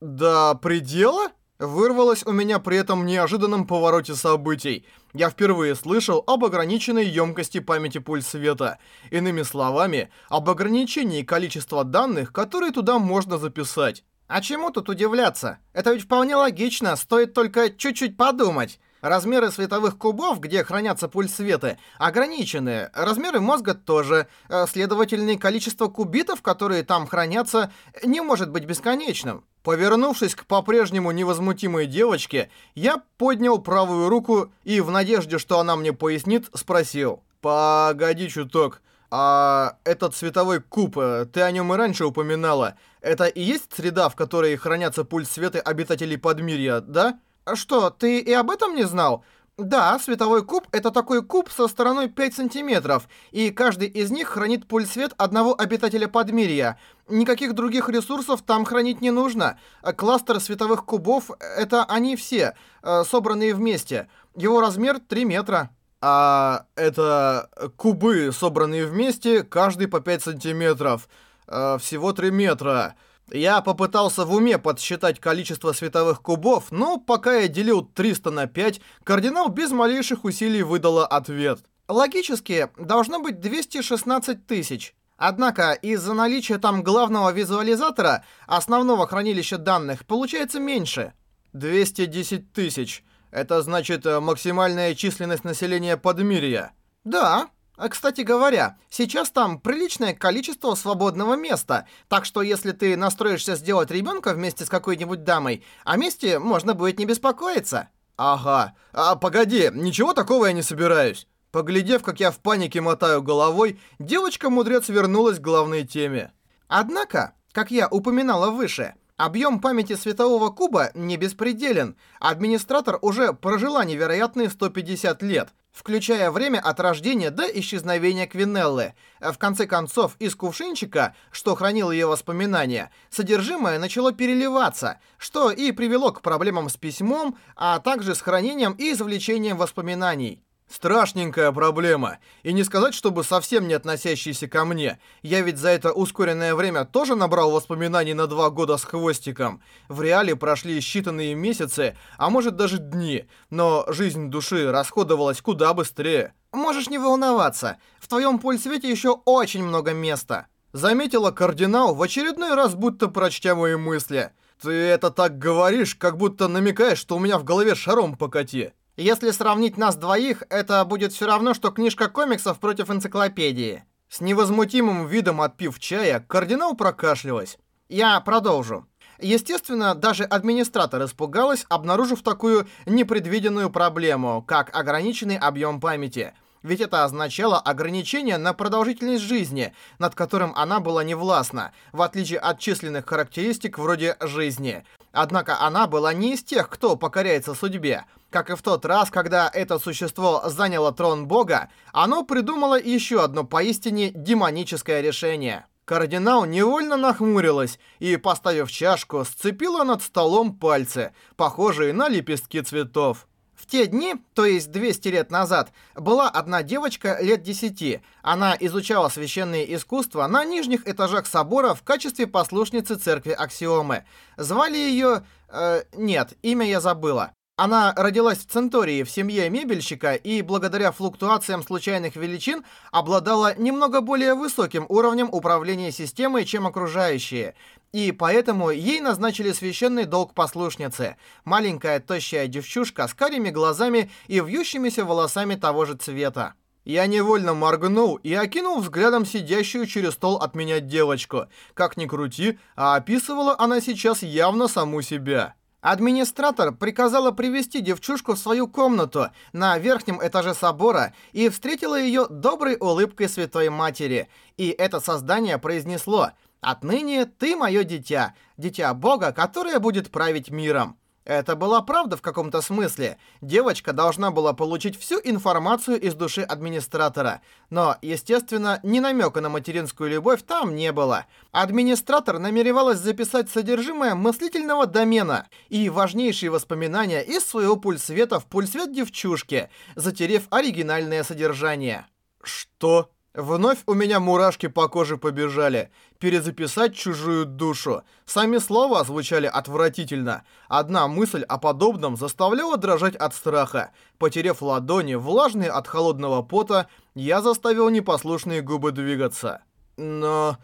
До предела? Вырвалось у меня при этом неожиданном повороте событий. Я впервые слышал об ограниченной емкости памяти пульс света. Иными словами, об ограничении количества данных, которые туда можно записать. А чему тут удивляться? Это ведь вполне логично, стоит только чуть-чуть подумать. Размеры световых кубов, где хранятся пульсветы, ограничены. Размеры мозга тоже. Э, следовательно, количество кубитов, которые там хранятся, не может быть бесконечным. Повернувшись к по-прежнему невозмутимой девочке, я поднял правую руку и, в надежде, что она мне пояснит, спросил. «Погоди чуток, а этот световой куб, э, ты о нем и раньше упоминала. Это и есть среда, в которой хранятся пульс-светы обитателей Подмирья, да?» «Что, ты и об этом не знал?» Да, световой куб — это такой куб со стороной 5 сантиметров, и каждый из них хранит пульс-свет одного обитателя Подмирья. Никаких других ресурсов там хранить не нужно. Кластер световых кубов — это они все, э, собранные вместе. Его размер 3 метра. А это кубы, собранные вместе, каждый по 5 сантиметров. Э, всего 3 метра. Я попытался в уме подсчитать количество световых кубов, но пока я делил 300 на 5, кардинал без малейших усилий выдала ответ. Логически, должно быть 216 тысяч. Однако, из-за наличия там главного визуализатора, основного хранилища данных, получается меньше. 210 тысяч. Это значит э, максимальная численность населения Подмирья. Да, а, кстати говоря, сейчас там приличное количество свободного места, так что если ты настроишься сделать ребенка вместе с какой-нибудь дамой, о месте можно будет не беспокоиться. Ага. А погоди, ничего такого я не собираюсь. Поглядев, как я в панике мотаю головой, девочка-мудрец вернулась к главной теме. Однако, как я упоминала выше, объем памяти светового куба не беспределен. Администратор уже прожила невероятные 150 лет включая время от рождения до исчезновения Квинеллы. В конце концов, из кувшинчика, что хранил ее воспоминания, содержимое начало переливаться, что и привело к проблемам с письмом, а также с хранением и извлечением воспоминаний. Страшненькая проблема. И не сказать, чтобы совсем не относящийся ко мне. Я ведь за это ускоренное время тоже набрал воспоминаний на два года с хвостиком. В реале прошли считанные месяцы, а может даже дни. Но жизнь души расходовалась куда быстрее. Можешь не волноваться. В твоем пульсвете еще очень много места. Заметила кардинал в очередной раз, будто прочтя мои мысли. Ты это так говоришь, как будто намекаешь, что у меня в голове шаром покати. Если сравнить нас двоих, это будет все равно, что книжка комиксов против энциклопедии. С невозмутимым видом отпив чая, кардинал прокашлялась. Я продолжу. Естественно, даже администратор испугалась, обнаружив такую непредвиденную проблему, как ограниченный объем памяти – ведь это означало ограничение на продолжительность жизни, над которым она была невластна, в отличие от численных характеристик вроде жизни. Однако она была не из тех, кто покоряется судьбе. Как и в тот раз, когда это существо заняло трон бога, оно придумало еще одно поистине демоническое решение. Кардинал невольно нахмурилась и, поставив чашку, сцепила над столом пальцы, похожие на лепестки цветов. В те дни, то есть 200 лет назад, была одна девочка лет 10. Она изучала священные искусства на нижних этажах собора в качестве послушницы церкви Аксиомы. Звали ее... Э, нет, имя я забыла. Она родилась в Центории в семье мебельщика и благодаря флуктуациям случайных величин обладала немного более высоким уровнем управления системой, чем окружающие. И поэтому ей назначили священный долг послушницы. Маленькая тощая девчушка с карими глазами и вьющимися волосами того же цвета. Я невольно моргнул и окинул взглядом сидящую через стол от меня девочку. Как ни крути, а описывала она сейчас явно саму себя. Администратор приказала привести девчушку в свою комнату на верхнем этаже собора и встретила ее доброй улыбкой Святой Матери. И это создание произнесло «Отныне ты мое дитя, дитя Бога, которое будет править миром». Это была правда в каком-то смысле. Девочка должна была получить всю информацию из души администратора. Но, естественно, ни намека на материнскую любовь там не было. Администратор намеревалась записать содержимое мыслительного домена и важнейшие воспоминания из своего пульсвета в пульсвет девчушки, затерев оригинальное содержание. Что? Вновь у меня мурашки по коже побежали. Перезаписать чужую душу. Сами слова звучали отвратительно. Одна мысль о подобном заставляла дрожать от страха. Потерев ладони, влажные от холодного пота, я заставил непослушные губы двигаться. Но...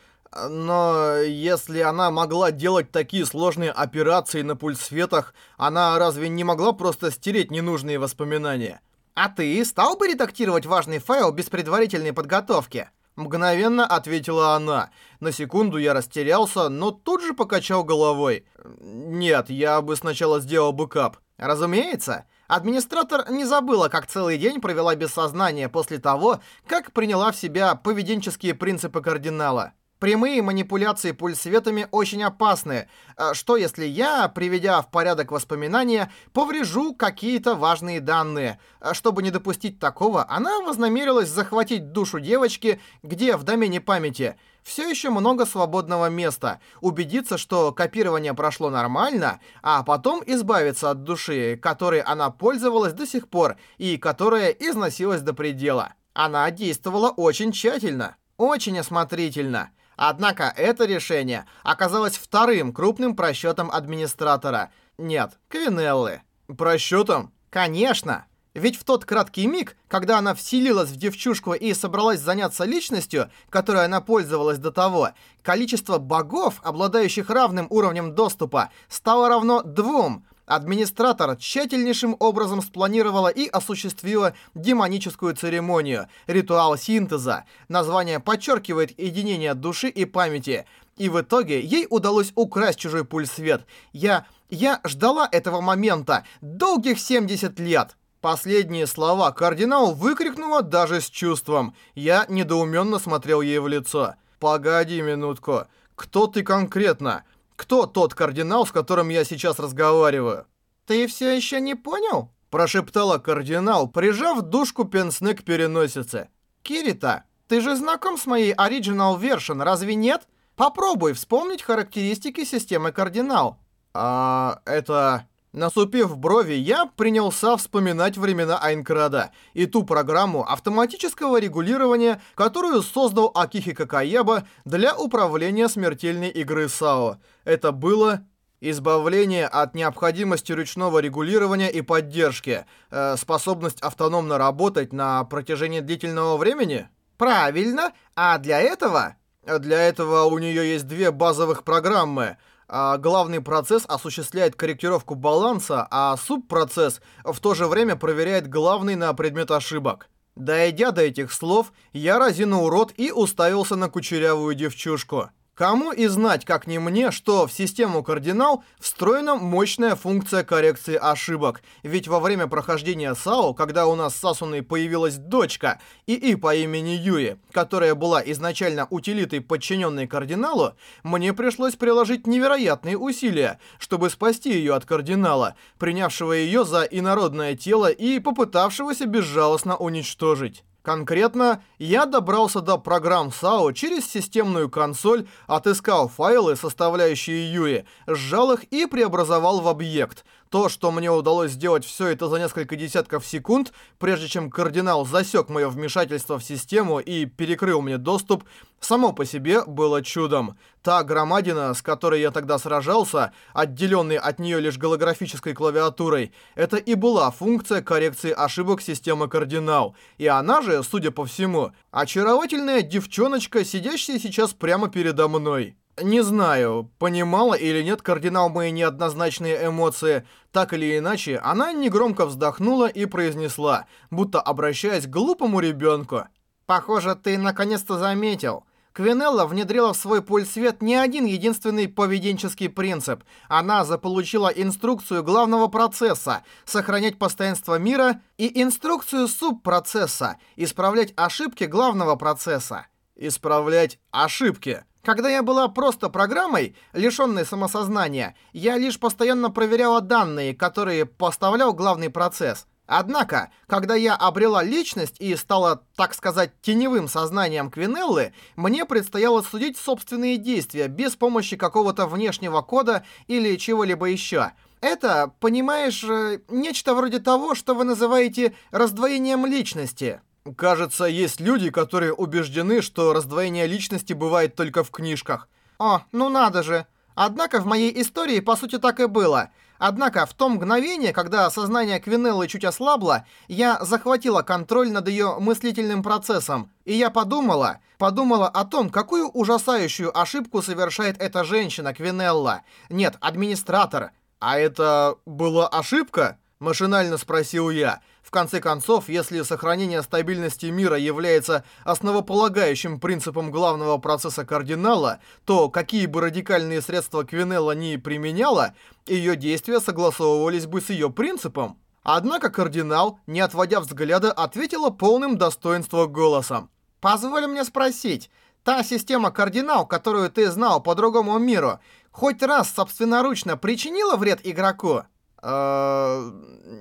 Но если она могла делать такие сложные операции на пульсветах, она разве не могла просто стереть ненужные воспоминания? «А ты стал бы редактировать важный файл без предварительной подготовки?» Мгновенно ответила она. На секунду я растерялся, но тут же покачал головой. «Нет, я бы сначала сделал бэкап». «Разумеется». Администратор не забыла, как целый день провела без сознания после того, как приняла в себя поведенческие принципы кардинала. Прямые манипуляции пульсветами очень опасны. А что если я, приведя в порядок воспоминания, поврежу какие-то важные данные? А чтобы не допустить такого, она вознамерилась захватить душу девочки, где в домене памяти все еще много свободного места, убедиться, что копирование прошло нормально, а потом избавиться от души, которой она пользовалась до сих пор и которая износилась до предела. Она действовала очень тщательно, очень осмотрительно. Однако это решение оказалось вторым крупным просчетом администратора. Нет, Квинеллы. Просчетом? Конечно. Ведь в тот краткий миг, когда она вселилась в девчушку и собралась заняться личностью, которой она пользовалась до того, количество богов, обладающих равным уровнем доступа, стало равно двум – Администратор тщательнейшим образом спланировала и осуществила демоническую церемонию, ритуал синтеза. Название подчеркивает единение души и памяти. И в итоге ей удалось украсть чужой пульс-свет. Я... я ждала этого момента долгих 70 лет. Последние слова кардинал выкрикнула даже с чувством. Я недоуменно смотрел ей в лицо. «Погоди минутку. Кто ты конкретно?» Кто тот кардинал, с которым я сейчас разговариваю?» «Ты все еще не понял?» Прошептала кардинал, прижав душку пенсне к переносице. «Кирита, ты же знаком с моей Original Version, разве нет? Попробуй вспомнить характеристики системы кардинал». «А, это...» Насупив брови, я принялся вспоминать времена Айнкрада и ту программу автоматического регулирования, которую создал Акихи Какаеба для управления смертельной игры САО. Это было избавление от необходимости ручного регулирования и поддержки, э, способность автономно работать на протяжении длительного времени? Правильно, а для этого... Для этого у нее есть две базовых программы — главный процесс осуществляет корректировку баланса, а субпроцесс в то же время проверяет главный на предмет ошибок. Дойдя до этих слов, я разинул рот и уставился на кучерявую девчушку. Кому и знать, как не мне, что в систему кардинал встроена мощная функция коррекции ошибок. Ведь во время прохождения САО, когда у нас с Сасуной появилась дочка, ИИ по имени Юи, которая была изначально утилитой, подчиненной кардиналу, мне пришлось приложить невероятные усилия, чтобы спасти ее от кардинала, принявшего ее за инородное тело и попытавшегося безжалостно уничтожить. Конкретно, я добрался до программ САО через системную консоль, отыскал файлы, составляющие Юи, сжал их и преобразовал в объект — то, что мне удалось сделать все это за несколько десятков секунд, прежде чем кардинал засек мое вмешательство в систему и перекрыл мне доступ, само по себе было чудом. Та громадина, с которой я тогда сражался, отделенный от нее лишь голографической клавиатурой, это и была функция коррекции ошибок системы кардинал. И она же, судя по всему, очаровательная девчоночка, сидящая сейчас прямо передо мной. Не знаю, понимала или нет кардинал мои неоднозначные эмоции. Так или иначе, она негромко вздохнула и произнесла, будто обращаясь к глупому ребенку. «Похоже, ты наконец-то заметил. Квинелла внедрила в свой пульсвет не один единственный поведенческий принцип. Она заполучила инструкцию главного процесса — сохранять постоянство мира, и инструкцию субпроцесса — исправлять ошибки главного процесса». «Исправлять ошибки?» Когда я была просто программой, лишенной самосознания, я лишь постоянно проверяла данные, которые поставлял главный процесс. Однако, когда я обрела личность и стала, так сказать, теневым сознанием Квинеллы, мне предстояло судить собственные действия без помощи какого-то внешнего кода или чего-либо еще. Это, понимаешь, э, нечто вроде того, что вы называете раздвоением личности. Кажется, есть люди, которые убеждены, что раздвоение личности бывает только в книжках. О, ну надо же. Однако в моей истории по сути так и было. Однако в том мгновение, когда сознание Квинеллы чуть ослабло, я захватила контроль над ее мыслительным процессом. И я подумала, подумала о том, какую ужасающую ошибку совершает эта женщина, Квинелла. Нет, администратор. А это была ошибка? Машинально спросил я. В конце концов, если сохранение стабильности мира является основополагающим принципом главного процесса кардинала, то какие бы радикальные средства Квинелла ни применяла, ее действия согласовывались бы с ее принципом. Однако кардинал, не отводя взгляда, ответила полным достоинства голосом. «Позволь мне спросить, та система кардинал, которую ты знал по другому миру, хоть раз собственноручно причинила вред игроку?» Э,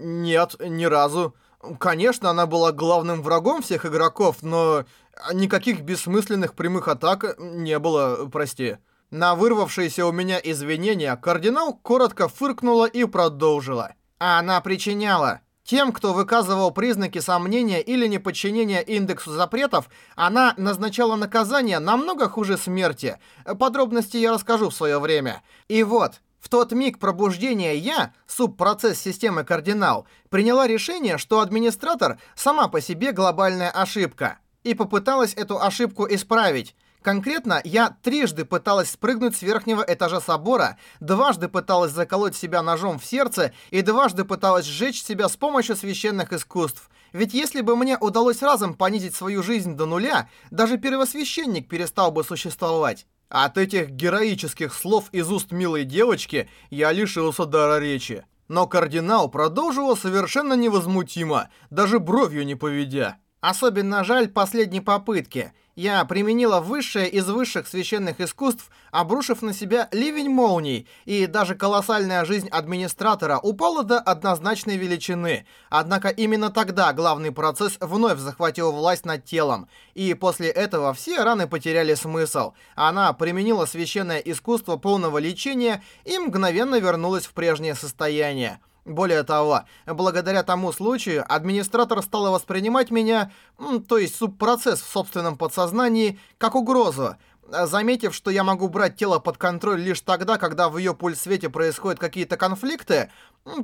нет, ни разу. Конечно, она была главным врагом всех игроков, но никаких бессмысленных прямых атак не было, прости. На вырвавшиеся у меня извинения кардинал коротко фыркнула и продолжила. А она причиняла. Тем, кто выказывал признаки сомнения или неподчинения индексу запретов, она назначала наказание намного хуже смерти. Подробности я расскажу в свое время. И вот, в тот миг пробуждения я, субпроцесс системы кардинал, приняла решение, что администратор сама по себе глобальная ошибка, и попыталась эту ошибку исправить. Конкретно, я трижды пыталась спрыгнуть с верхнего этажа собора, дважды пыталась заколоть себя ножом в сердце и дважды пыталась сжечь себя с помощью священных искусств. Ведь если бы мне удалось разом понизить свою жизнь до нуля, даже первосвященник перестал бы существовать. От этих героических слов из уст милой девочки я лишился дара речи. Но кардинал продолжил совершенно невозмутимо, даже бровью не поведя. Особенно жаль последней попытки – я применила высшее из высших священных искусств, обрушив на себя ливень молний, и даже колоссальная жизнь администратора упала до однозначной величины. Однако именно тогда главный процесс вновь захватил власть над телом, и после этого все раны потеряли смысл. Она применила священное искусство полного лечения и мгновенно вернулась в прежнее состояние. Более того, благодаря тому случаю, администратор стала воспринимать меня, то есть субпроцесс в собственном подсознании, как угрозу. Заметив, что я могу брать тело под контроль лишь тогда, когда в ее пульс-свете происходят какие-то конфликты,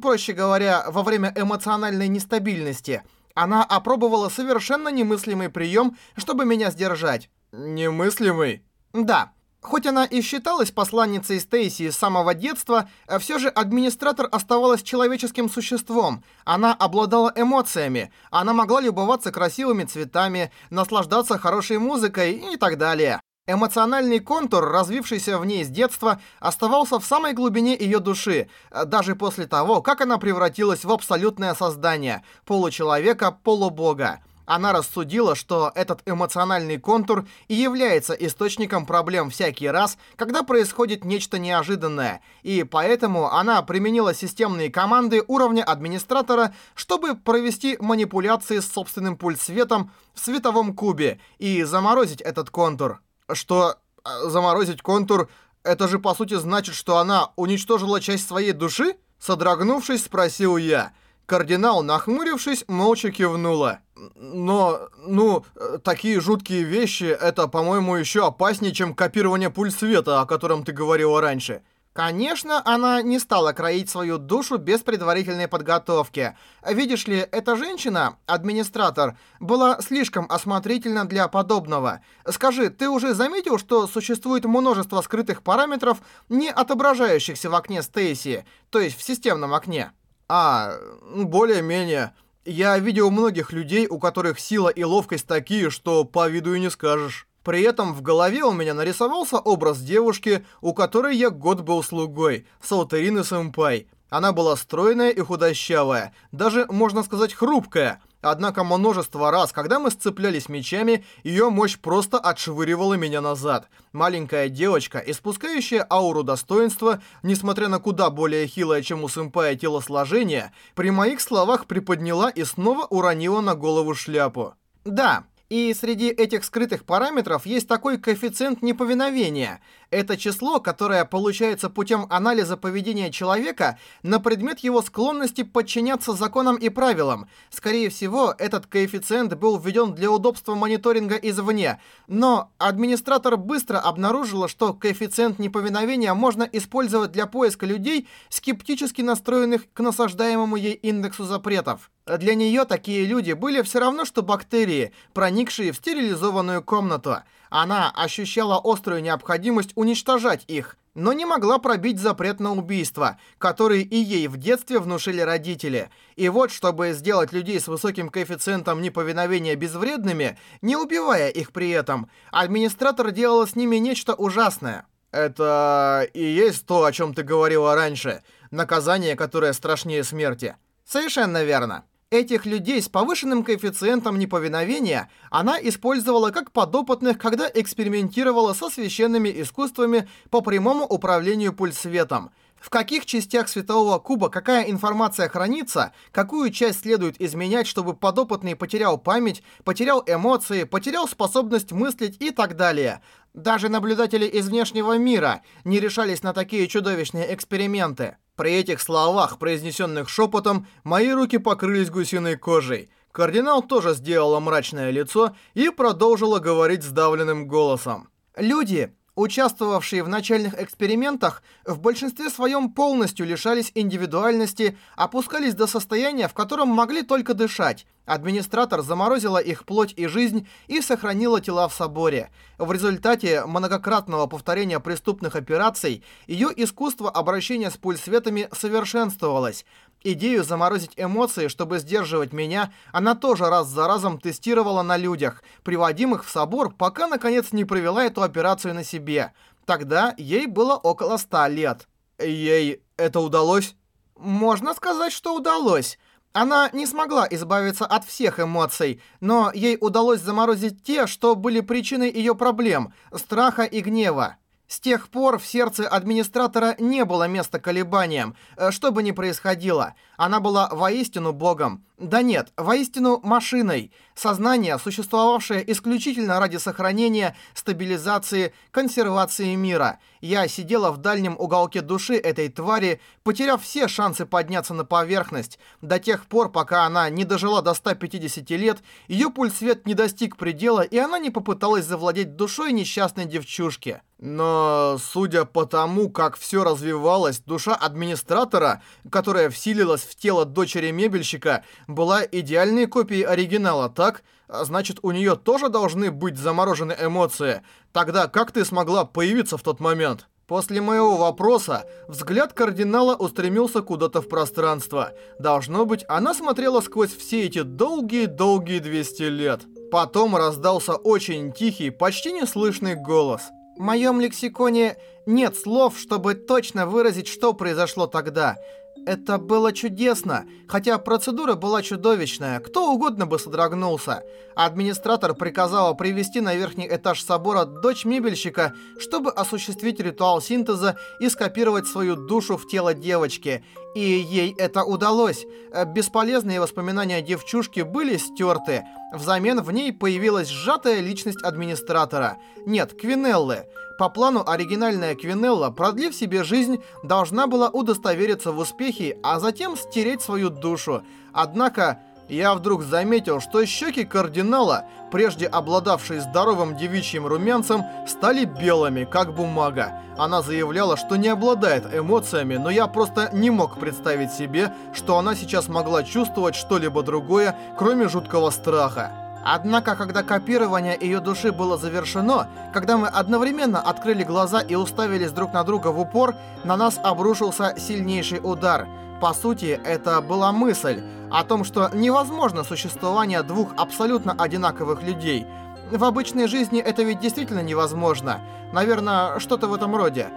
проще говоря, во время эмоциональной нестабильности, она опробовала совершенно немыслимый прием, чтобы меня сдержать. Немыслимый? Да. Хоть она и считалась посланницей Стейси с самого детства, э, все же администратор оставалась человеческим существом. Она обладала эмоциями, она могла любоваться красивыми цветами, наслаждаться хорошей музыкой и так далее. Эмоциональный контур, развившийся в ней с детства, оставался в самой глубине ее души, э, даже после того, как она превратилась в абсолютное создание, получеловека-полубога. Она рассудила, что этот эмоциональный контур и является источником проблем всякий раз, когда происходит нечто неожиданное, и поэтому она применила системные команды уровня администратора, чтобы провести манипуляции с собственным пульс-светом в световом кубе и заморозить этот контур. Что э, заморозить контур, это же по сути значит, что она уничтожила часть своей души? Содрогнувшись, спросил я. Кардинал, нахмурившись, молча кивнула. Но, ну, такие жуткие вещи, это, по-моему, еще опаснее, чем копирование пуль света, о котором ты говорила раньше. Конечно, она не стала кроить свою душу без предварительной подготовки. Видишь ли, эта женщина, администратор, была слишком осмотрительна для подобного. Скажи, ты уже заметил, что существует множество скрытых параметров, не отображающихся в окне Стейси, то есть в системном окне? А, более-менее. Я видел многих людей, у которых сила и ловкость такие, что по виду и не скажешь. При этом в голове у меня нарисовался образ девушки, у которой я год был слугой, Саутерины Сэмпай. Она была стройная и худощавая, даже, можно сказать, хрупкая. Однако множество раз, когда мы сцеплялись мечами, ее мощь просто отшвыривала меня назад. Маленькая девочка, испускающая ауру достоинства, несмотря на куда более хилое, чем у сэмпая телосложение, при моих словах приподняла и снова уронила на голову шляпу. Да, И среди этих скрытых параметров есть такой коэффициент неповиновения. Это число, которое получается путем анализа поведения человека на предмет его склонности подчиняться законам и правилам. Скорее всего, этот коэффициент был введен для удобства мониторинга извне, но администратор быстро обнаружила, что коэффициент неповиновения можно использовать для поиска людей, скептически настроенных к насаждаемому ей индексу запретов. Для нее такие люди были все равно, что бактерии, проникшие в стерилизованную комнату. Она ощущала острую необходимость уничтожать их, но не могла пробить запрет на убийство, который и ей в детстве внушили родители. И вот, чтобы сделать людей с высоким коэффициентом неповиновения безвредными, не убивая их при этом, администратор делала с ними нечто ужасное. Это и есть то, о чем ты говорила раньше. Наказание, которое страшнее смерти. Совершенно верно. Этих людей с повышенным коэффициентом неповиновения она использовала как подопытных, когда экспериментировала со священными искусствами по прямому управлению пульсветом. В каких частях светового куба какая информация хранится, какую часть следует изменять, чтобы подопытный потерял память, потерял эмоции, потерял способность мыслить и так далее. Даже наблюдатели из внешнего мира не решались на такие чудовищные эксперименты. При этих словах, произнесенных шепотом, мои руки покрылись гусиной кожей. Кардинал тоже сделала мрачное лицо и продолжила говорить сдавленным голосом. «Люди, участвовавшие в начальных экспериментах, в большинстве своем полностью лишались индивидуальности, опускались до состояния, в котором могли только дышать. Администратор заморозила их плоть и жизнь и сохранила тела в соборе. В результате многократного повторения преступных операций ее искусство обращения с пульсветами совершенствовалось. Идею заморозить эмоции, чтобы сдерживать меня, она тоже раз за разом тестировала на людях, приводимых в собор, пока наконец не провела эту операцию на себе. Тогда ей было около ста лет. Ей это удалось? Можно сказать, что удалось. Она не смогла избавиться от всех эмоций, но ей удалось заморозить те, что были причиной ее проблем – страха и гнева. С тех пор в сердце администратора не было места колебаниям, э, что бы ни происходило. Она была воистину богом. Да нет, воистину машиной. Сознание, существовавшее исключительно ради сохранения, стабилизации, консервации мира. Я сидела в дальнем уголке души этой твари, потеряв все шансы подняться на поверхность. До тех пор, пока она не дожила до 150 лет, ее пульсвет не достиг предела, и она не попыталась завладеть душой несчастной девчушки. Но, судя по тому, как все развивалось, душа администратора, которая всилилась в тело дочери мебельщика, была идеальной копией оригинала, так? А значит, у нее тоже должны быть заморожены эмоции. Тогда как ты смогла появиться в тот момент? После моего вопроса взгляд кардинала устремился куда-то в пространство. Должно быть, она смотрела сквозь все эти долгие-долгие 200 лет. Потом раздался очень тихий, почти неслышный голос. В моем лексиконе нет слов, чтобы точно выразить, что произошло тогда. Это было чудесно, хотя процедура была чудовищная, кто угодно бы содрогнулся. Администратор приказала привести на верхний этаж собора дочь мебельщика, чтобы осуществить ритуал синтеза и скопировать свою душу в тело девочки. И ей это удалось. Бесполезные воспоминания девчушки были стерты. Взамен в ней появилась сжатая личность администратора. Нет, Квинеллы. По плану оригинальная Квинелла, продлив себе жизнь, должна была удостовериться в успехе, а затем стереть свою душу. Однако, я вдруг заметил, что щеки кардинала, прежде обладавшие здоровым девичьим румянцем, стали белыми, как бумага. Она заявляла, что не обладает эмоциями, но я просто не мог представить себе, что она сейчас могла чувствовать что-либо другое, кроме жуткого страха. Однако, когда копирование ее души было завершено, когда мы одновременно открыли глаза и уставились друг на друга в упор, на нас обрушился сильнейший удар. По сути, это была мысль о том, что невозможно существование двух абсолютно одинаковых людей. В обычной жизни это ведь действительно невозможно. Наверное, что-то в этом роде.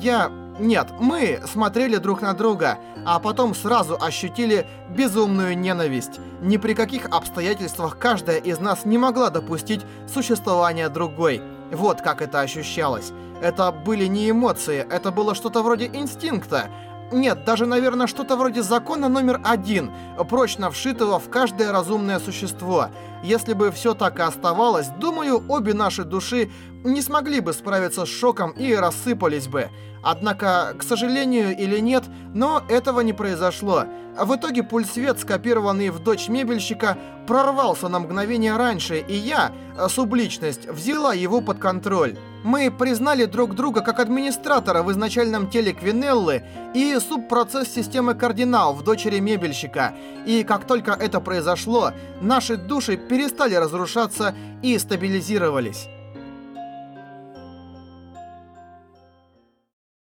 Я... Нет, мы смотрели друг на друга, а потом сразу ощутили безумную ненависть. Ни при каких обстоятельствах каждая из нас не могла допустить существования другой. Вот как это ощущалось. Это были не эмоции, это было что-то вроде инстинкта. Нет, даже, наверное, что-то вроде закона номер один, прочно вшитого в каждое разумное существо. Если бы все так и оставалось, думаю, обе наши души не смогли бы справиться с шоком и рассыпались бы. Однако, к сожалению или нет, но этого не произошло. В итоге пульсвет, скопированный в дочь мебельщика, прорвался на мгновение раньше, и я, субличность, взяла его под контроль. Мы признали друг друга как администратора в изначальном теле Квинеллы и субпроцесс системы кардинал в дочери мебельщика. И как только это произошло, наши души перестали разрушаться и стабилизировались.